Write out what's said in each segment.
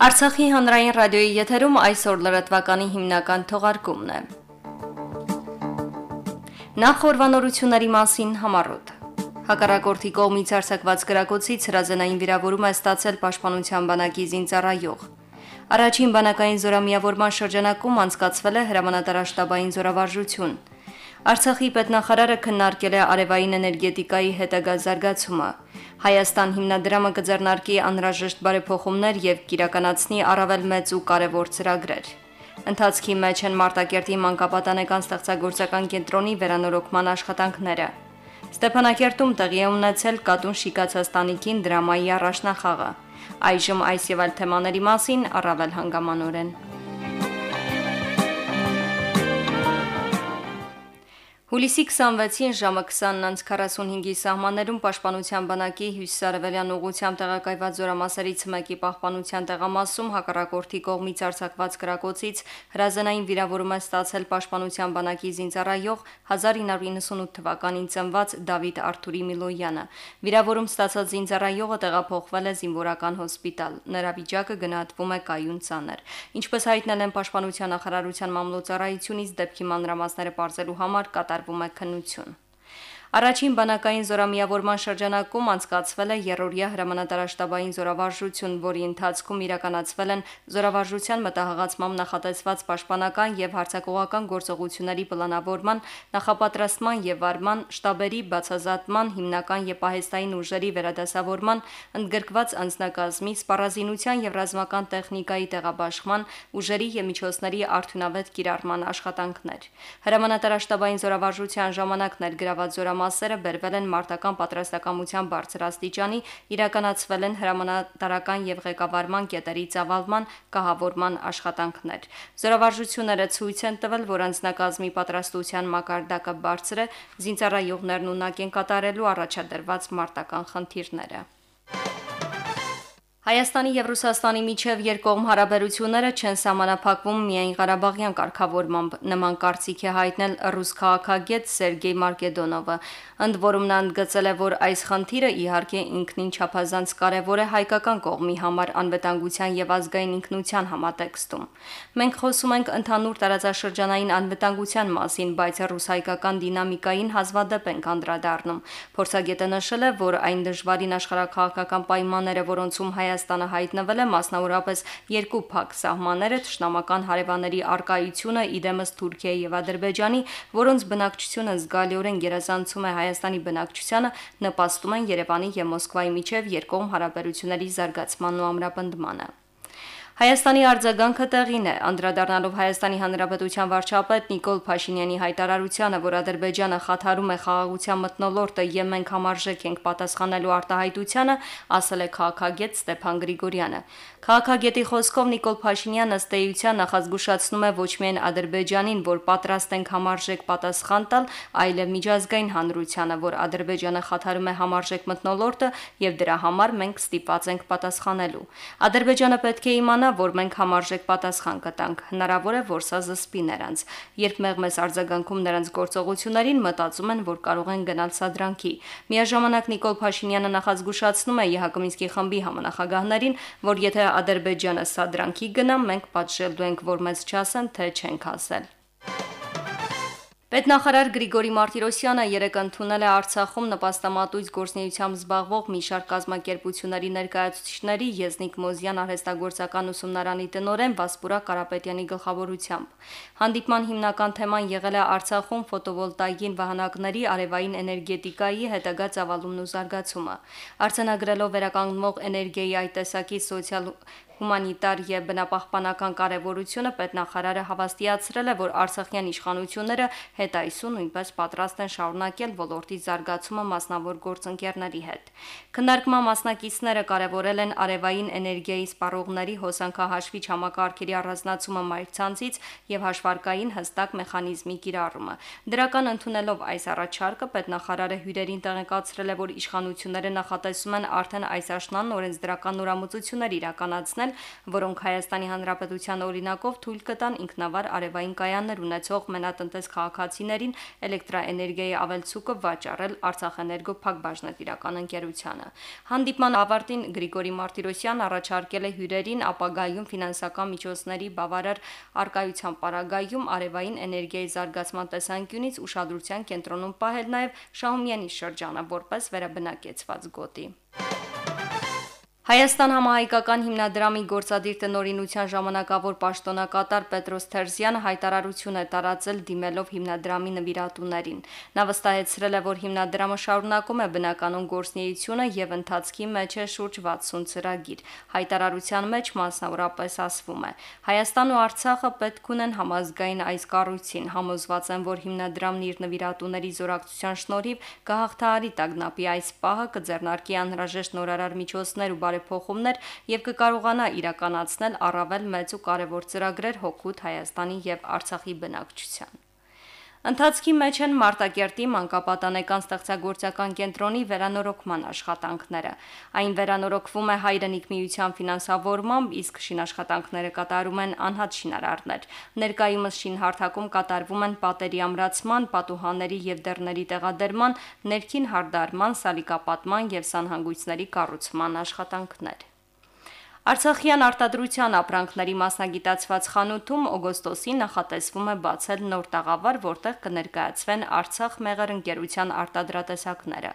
Արցախի հանրային ռադիոյի եթերում այսօր լրատվականի հիմնական թողարկումն է։ Նախորbanորությունների մասին համառոտ։ Հակառակորդի կողմից արձակված գրակոցից հրազենային վիրավորում է ստացել Պաշտպանության բանակի զինծառայող։ Առաջին բանակային զորամիավորման շրջանակում անցկացվել է հրամանատարաշտաբային զորավարժություն։ Արցախի պետնախարարը քննարկել է արևային էներգետիկայի հետագա զարգացումը։ Հայաստան հիմնադրամը կձեռնարկի անհրաժեշտ բարեփոխումներ եւ կիրականացնի առավել մեծ ու կարևոր ծրագրեր։ Ընթացքի մեջ են Մարտակերտի մանկապատանեկան ստեղծագործական կենտրոնի վերանորոգման աշխատանքները։ Ստեփանակերտում տեղի է ունեցել Կատուն Շիկացած տանիքին դրամայի առաջնախաղը։ Այժմ այս եւ այլ թեմաների մասին առավել հանգամանորեն։ Հուլիսի 26-ին ժամը 20:45-ի սահմաններում Պաշտպանության բանակի հյուսիսարևելյան ուղությամբ տեղակայված զորամասերից մեկի պահպանության տեղամասում հակառակորդի կողմից արձակված կրակոցից հրազենային վիրավորում է ստացել Պաշտպանության բանակի զինծառայող 1998 թվականին ծնված Դավիթ Արթուրի Միլոյանը։ Վիրավորում ստացած զինծառայողը տեղափոխվել է զինվորական հոսպիտալ։ Նրա վիճակը գնահատվում է կայուն ծանր։ Ինչպես հայտնել են Պաշտպանության նախարարության մամլոյցարայությունից դեպքի մանրամասները բարձելու համար կատար կատարվում է քննություն։ Առաջին բանակային զորամիավորման շրջանակում անցկացվել է երրորդյա հրամանատարաշտաբային զորավարժություն, որի ընթացքում իրականացվել են զորավարժության մտահղացմամբ նախատեսված պաշտպանական եւ հարձակողական գործողությունների պլանավորման, նախապատրաստման եւ վարման, շտաբերի բացազատման, հիմնական եւ պահեստային ուժերի վերադասավորման, ընդգրկված անձնակազմի, սպառազինության եւ ռազմական տեխնիկայի տեղաբաշխման, ուժերի եւ միջոցների արդյունավետ կիրառման աշխատանքներ։ Հրամանատարաշտաբային զորավարժության ժամանակ ներգրաված զորամասերը մասերը բերվել են մարտական պատրաստակամության բարձր աստիճանի, իրականացվել են հրամանատարական եւ ղեկավարման կետերի ծավալման, կահավորման աշխատանքներ։ Զորավարժությունները ցույց են տվել, որ անձնակազմի պատրաստության մակարդակը բարձր է, զինծառայողներն ունակ են կատարելու առաջադրված մարտական խնդիրները։ Հայաստանի եւ Ռուսաստանի միջև երկկողմ հարաբերությունները չեն սահմանափակվում միայն Ղարաբաղյան կարգավորմամբ, նման կարծիք է հայտնել ռուս քաղաքագետ Սերգեյ Մարկեդոնովը։ Ընդ որում նա ընդգծել է, որ այս խնդիրը իհարկե ինքնին չափազանց կարևոր է հայկական կողմի համար անվտանգության եւ ազգային ինքնության համատեքստում։ Մենք խոսում ենք ընդհանուր տարածաշրջանային անվտանգության մասին, բայց ռուս-հայկական դինամիկային հազվադեպ ենք անդրադառնում։ Փորձագետը նշել է, որ այն դժվարին աշխարհակաղակական պայմանները, որոնցում հայ Հայաստանը հայտնվել է մասնավորապես երկու փակ սահմանները ճշնամական հարևանների արկայությունը իդեմս Թուրքիայի եւ Ադրբեջանի, որոնց բնակչությունը զգալիորեն գերազանցում է Հայաստանի բնակչությանը, նպաստում են Երևանի եւ Մոսկվայի միջև երկկողմ հարաբերությունների զարգացմանն ու ամրապնդմանը։ Հայաստանի արձագանքը տեղին է, անդրադառնալով Հայաստանի Հանրապետության վարչապետ Նիկոլ Փաշինյանի հայտարարությանը, որ Ադրբեջանը խաթարում է խաղաղության մթնոլորտը եւ մենք համարժեք ենք պատասխանելու արտահայտությանը, ասել է քաղաքագետ Ստեփան Գրիգորյանը։ Քաղաքագետի խոսքով Նիկոլ Փաշինյանը ըստ էության նախազգուշացնում է ոչ միայն Ադրբեջանին, որ պատրաստ ենք համարժեք պատասխան տալ, այլև միջազգային հանրությանը, որ Ադրբեջանը խաթարում է համարժեք մթնոլորտը եւ դրա համար մենք ստիպված ենք պատասխանելու։ Ադրբեջանը պետք է իմանա, որ մենք համարժեք պատասխան կտանք։ Հնարավոր է, որ սա զսպի նրանց։ Երբ մեղմես արձագանքում նրանց գործողություններին, մտածում են, որ կարող են գնալ սադրանքի։ Միաժամանակ Նիկոլ Փաշինյանը նախազգուշացնում է ԵՀԿ Մինսկի խմբի համանախագահներին, որ եթե Ադրբեջանը սադրանքի գնա, մենք պատժելու ենք, որ մեզ չասեն, թե չենք ասել։ Պետնախարար Գրիգորի Մարտիրոսյանը երեկ ընդունել է Արցախում նպաստամատույց գործնեությամբ զբաղվող մի շարք կազմակերպությունների ներկայացուցիչների Եզնիկ Մոզյան արհեստագործական ուսումնարանի տնորեն Վասպուրա Կարապետյանի գլխավորությամբ։ Հանդիպման հիմնական թեման եղել է Արցախում ֆոտովոլտաիկին վահանակների արևային էներգետիկայի հետագա ծավալումն ու զարգացումը։ Արցանագրելով վերականգնվող էներգիայի այդ տեսակի սոցիալ հումանիտար եւ բնապահպանական կարեւորությունը պետնախարարը հավաստիացրել է, որ Արցախյան իշխանությունները հետայսու նույնպես պատրաստ են շարունակել ոլորտի զարգացումը մասնավոր գործընկերների հետ։ Քննարկման մասնակիցները կարևորել են արևային էներգիայի սպառողների հոսանքահաշվիչ համակարգերի առանձնացումը մայրցանցից եւ հաշվարկային հստակ մեխանիզմի կիրառումը։ Դրական ընդունելով այս առաջարկը պետնախարարը հյուրերին տեղեկացրել է, որ իշխանությունները նախատեսում են արդեն այս աշնան օրենսդրական նորամուծություններ իրականացնել կազմել, որոնք Հայաստանի Հանրապետության օրինակով թույլ կտան ինքնավար արևային կայաններ ունեցող մենատնտես քաղաքացիներին էլեկտրաէներգիայի ավելցուկը վաճառել Արցախէներգո Փակbaşնետիրական ընկերությանը։ Հանդիպման ավարտին Գրիգորի Մարտիրոսյան առաջարկել է հյուրերին ապագայում ֆինանսական միջոցների բավարար արկայության պարագայում արևային էներգիայի զարգացման տեսանկյունից ուշադրության կենտրոնում պահել նաև Շահումյանի շրջանը որպես վերաբնակեցված գոտի։ Հայաստան համահայկական հիմնադրամի գործադիր տնօրինության ժամանակավոր պաշտոնակատար Պետրոս Թերզյանը հայտարարություն է տարածել դիմելով հիմնադրամի նվիրատուներին։ Նա վստահեցրել է, որ հիմնադրամը շարունակում է բնականon գործնեությունը եւ ընթացքի մեջ է շուրջ 60 ծրագիր։ Հայտարարության մեջ մասնավորապես ասվում է. Հայաստան ու Արցախը պետք ունեն համազգային այս կառույցին, համոզված են, որ հիմնադրամն իր նվիրատուների զորակցության շնորհիվ կհաղթահարի տագնապի այս պահը, կձեռնարկի անհրաժեշտ նորարար միջոցներ ու բարեփոխումներ եւ կկարողանա իրականացնել առավել մեծ ու կարևոր ծրագրեր հոգուտ Հայաստանի եւ Արցախի բնակչության։ Ընթացքի մեջ են Մարտակերտի մանկապատանեկան ստեղծագործական կենտրոնի վերանորոգման աշխատանքները։ Այն վերանորոգվում է հայրենիք միության ֆինանսավորմամբ, իսկ շինաշխատանքները կատարում են անհատ շինարարներ։ Ներկայումս շինհարթակում կատարվում են պատերի ամրացման, պատուհանների եւ դռների տեղադրման, ներքին հարդարման, սալիկապատման եւ սանհանգույցների կառուցման աշխատանքներ։ Արցախյան արտադրության ապրանքների մասնագիտացված խանութում օգոստոսին նախատեսվում է բացել նոր տաղավար, որտեղ կներկայացվեն Արցախ մեղր ընկերության արտադրատեսակները։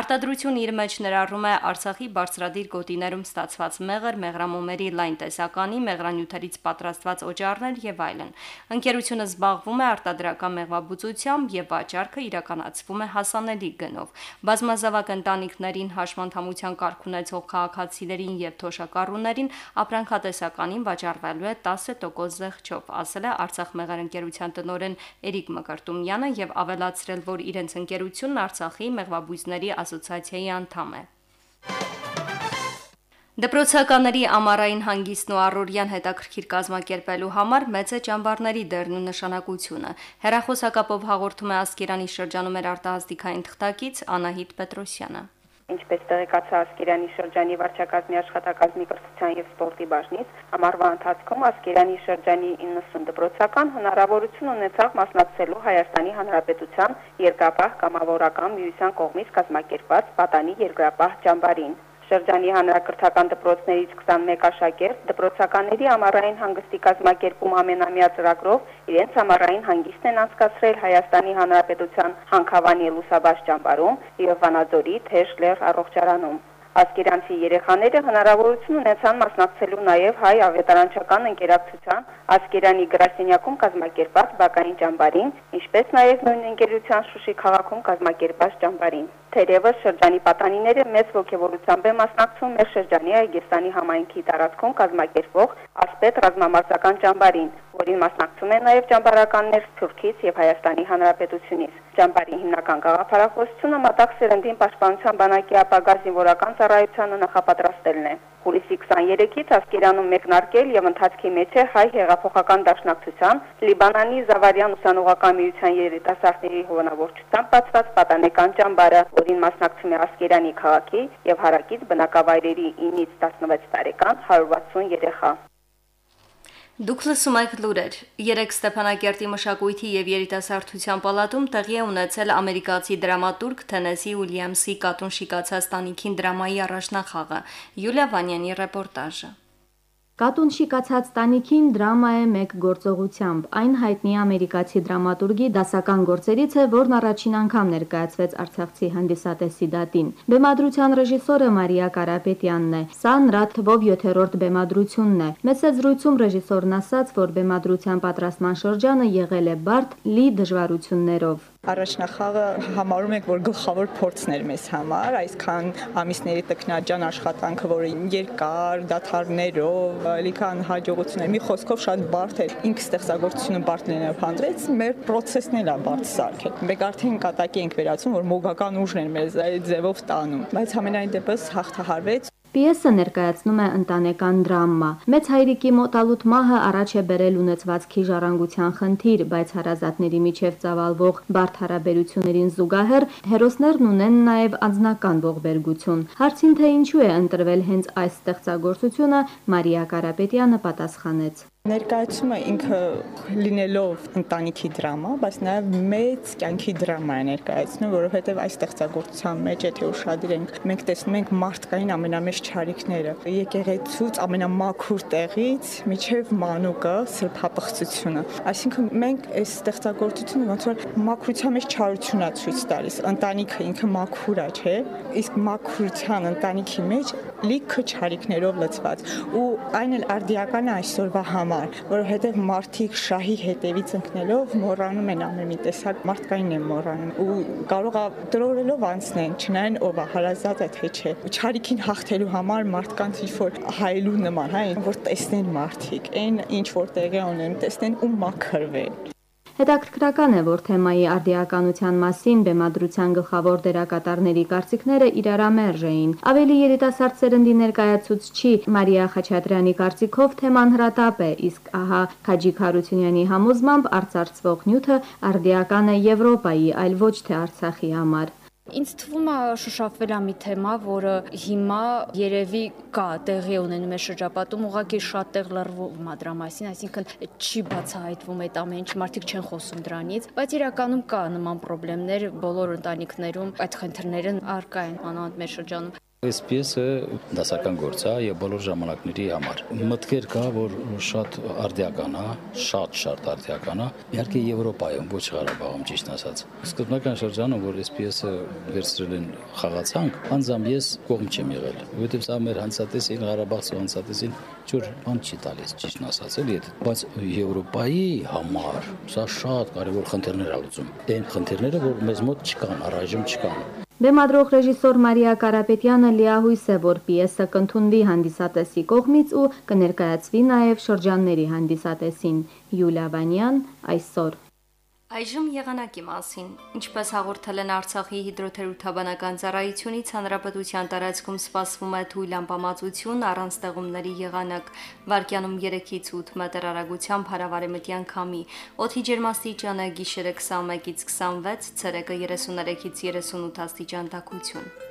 Արտադրությունը իր մեջ ներառում է Արցախի բարձրադիր գոտիներում ստացված մեղր, մեղրամոմերի լայն տեսականի, մեղրանյութերից պատրաստված օճառներ եւ այլն։ Ընկերությունը զբաղվում է արտադրական մեղվաբուծությամբ եւ վաճառքը իրականացվում է հասանելի գնով։ Բազմազավակ ընտանիքներին հաշմանդամության կարգ ունեցող քաղաքացիներին եւ թոշակառուներին ապրանքներին ապրանքատեսականին վաճառվելու է 10% զեղչով, ասել է Արցախ մեղարընկերության տնօրեն Էրիկ Մկրտումյանը եւ ավելացրել, որ իրենց ընկերությունն Արցախի մեղվաբույսների ասոցիացիայի անդամ է։ Դպրոցականների ամառային հանգիստն ու առօրյան հետաքրքիր կազմակերպելու համար մեծ է ճամբարների դերն ու նշանակությունը։ Հերախոսակապով հաղորդում է Ասկերանի շրջանում էր արտահասթիկային թղթակից Անահիտ Պետրոսյանը ինչպես տեղեկացա Ասկերյանի շրջանի վարչակազմի աշխատակազմի կրթության եւ սպորտի բաժնից, ամառվա ընթացքում Ասկերյանի շրջանի 90 դպրոցական հնարավորություն ունեցավ մասնակցելու Հայաստանի Հանրապետության երկրապահ կամավորական միության կողմից կազմակերպված պատանի երկրապահ ճամբարին շրջանի հանրակրթական դպրոցներից 21 աշակերտ դպրոցականների ամառային հանգստի կազմակերպում ամենամյա ծրագրով իրենց ամառային հանգիստն են անցկացրել Հայաստանի Հանրապետության Հանքավանի Լուսաբաց ճամբարում եւ Վանաձորի Թեժ լեռ առողջարանում։ Ասկերանցի երեխաները հնարավորություն ունեցան մասնակցելու նաև հայ ավետարանչական ընկերակցության Ասկերանի գրասենյակում կազմակերպած բակային ճամբարին, ինչպես նաև նույն ընկերության Շուշի քաղաքում կազմակերպած ճամբարին։ Թերևս շրջանի պատանիները մեծ ողջավորությամբ են մասնակցում մեր շրջանի Այգեստանի համայնքի տարածքում կազմակերպվող ասպետ ռազմամարզական ճամբարին, որին մասնակցում են նաև ճամբարականներ Թուրքից եւ Հայաստանի Հանրապետությունից։ Ճամբարի հիմնական գաղափարախոսությունը մտակ սերնդին պաշտպանության բանակի ապագա զինվորական ծառայությանը նախապատրաստելն է։ Հուլիսի 23-ից Ասկերանում մեկնարկել եւ ընթացքի մեջ է հայ հեղափոխական դաշնակցության Լիբանանի Զավարյան ուսանողական միության երիտասարդների հովանավորչությամբ բացված պատանեկան ճամբարը, որին մասնակցում է Ասկերանի քաղաքի եւ հարակից բնակավայրերի 9-ից 16 տարեկան 160 երեխա։ Դուք լսում եք լուրեր։ Երեք Ստեփանակերտի մշակույթի եւ երիտասարդության պալատում տեղի է ունեցել ամերիկացի դրամատուրգ Թենեսի Ուիլյամսի կատուն շիկացած տանիքին դրամայի առաջնախաղը։ Յուլիա Վանյանի ռեպորտաժը։ Կատուն շիկացած տանիքին դրամա է մեկ գործողությամբ։ Այն հայտնի ամերիկացի դրամատուրգի դասական գործերից է, որն առաջին անգամ ներկայացվեց Արցախցի հանդիսատեսի դատին։ Բեմադրության ռեժիսորը Մարիա Կարապետյանն է։ Սա նրա թվով 7-րդ բեմադրությունն է։ Մեծ զրույցում ռեժիսորն ասաց, որ բեմադրության պատրաստման շրջանը եղել է բարդ, լի դժվարություններով։ Առաջնախաղը համարում ենք, որ գլխավոր փորձն էր մեզ համար, այսքան ամիսների տքնաջան աշխատանքը, որը երկար դաթարներով, լիքան հաջողություններ, մի խոսքով շատ բարդ էր։ Ինքը ստեղծագործությունը բարդ լինել փանդրեց, մեր process-ն էլ է բարդ սարքել։ Մենք արդեն կատակի ենք վերացում, որ մոգական ուժն էր մեզ այդ ձևով տանում, բայց համենայն դեպս հաղթահարվեց Պիեսը ներկայացնում է ընտանեկան դրամա։ Մեծ հայրիկի մոտալուտ մահը առաջ է բերել ունեցվածքի ժառանգության խնդիր, բայց հարազատների միջև ծավալվող բարդ հարաբերություններին զուգահեռ հերոսներն ունեն նաև անձնական ողբերգություն։ Հարցին թե ինչու է ընտրվել հենց այս ստեղծագործությունը, Մարիա Կարապետյանը պատասխանեց. Ներկայացումը ինքը լինելով ընտանիքի դրամա, բայց նաև մեծ կյանքի դրամա է ներկայացնում, որովհետև այս ստեղծագործության մեջ եթե ուշադրենք, մենք տեսնում ենք մարդկային ամենամեծ ճարիքները։ Եկեղեցուց ամենամաքուր տեղից միջև մանուկը, սրբապղծությունը։ Այսինքն մենք այս ստեղծագործությունը ոնց որ մաքրության մեջ չարություն է ցույց տալիս։ Ընտանիքը ինքը մաքուր է, չէ՞։ Իսկ մաքրության ընտանիքի մեջ լիքը ճարիքներով լցված ու այն էլ արդիական է այսօրվա համար, որովհետև մարդիկ շահի հետևից ընկնելով մոռանում են ամեն մի տեսակ մարդկային են մոռանում ու կարող է տրորելով անցնեն, չնայեն ով է հարազատ է թե չէ։ Ճարիքին հաղթելու համար մարդկանց ինչ որ հայելու նման, հա, որ տեսնեն մարդիկ, այն ինչ որ տեղի ունեն, տեսնեն ու մաքրվեն։ Հետաքրքրական է, որ թեմայի արդիականության մասին բեմադրության գլխավոր դերակատարների կարծիքները իրարամերժ էին։ Ավելի երիտասարդ սերնդի ներկայացուցչի Մարիա Խաչատրյանի կարծիքով թեման հրատապ է, իսկ ահա Քաջիկ Հարությունյանի համոզմամբ արծարծվող նյութը արդիական է Եվրոպայի, այլ ոչ թե Արցախի համար։ Ինձ թվում է շոշափվել է մի թեմա, որը հիմա երևի կա, տեղի ունենում է շրջապատում, ուղղակի շատ տեղ լրվում է դրա մասին, այսինքն չի բացահայտվում այդ ամեն ինչ, մարդիկ չեն խոսում դրանից, բայց իրականում կա նման խնդիրներ բոլոր ընտանիքներում, այդ խնդիրները արկա են անանդ մեր շրջանում։ Այս պիեսը դասական գործ է եւ բոլոր ժամանակների համար։ Մտքեր կա, որ շատ արդիական է, շատ շատ արդիական է։ Իհարկե Եվրոպայում, ոչ Ղարաբաղում ճիշտ ասած։ Սկզբնական շրջանում, որ այս պիեսը վերցրել են խաղացանք, անձամբ ես կողմ չեմ եղել, որովհետեւ սա մեր հանցատեսին Ղարաբաղցու հանցատեսին ջուր բան չի տալիս ճիշտ ասած, էլի, բայց Եվրոպայի համար սա շատ կարևոր խնդիրներ է լուծում։ Այն խնդիրները, որ մեզ մոտ չկան, առայժմ չկան։ Բեմադրող ռեժիսոր Մարիա Կարապետյանը լիահույս է, որ պիեսը կընդունվի հանդիսատեսի կողմից ու կներկայացվի նաև շրջանների հանդիսատեսին։ Յուլիա Վանյան այսօր Այժմ եղանակի մասին։ Ինչպես հաղորդել են Արցախի հիդրոթերապևտաբանական ծառայությունից, հանրապետության տարածքում սպասվում է թույլ ամպամածություն առանց ստեղումների եղանակ, վարկյանում 3-ից 8 մետր արագությամբ հարավարեմտյան քամի։ Օդի ջերմաստիճանը գիշերը 21-ից 26, ցերեկը 33-ից 38 աստիճան տաքություն։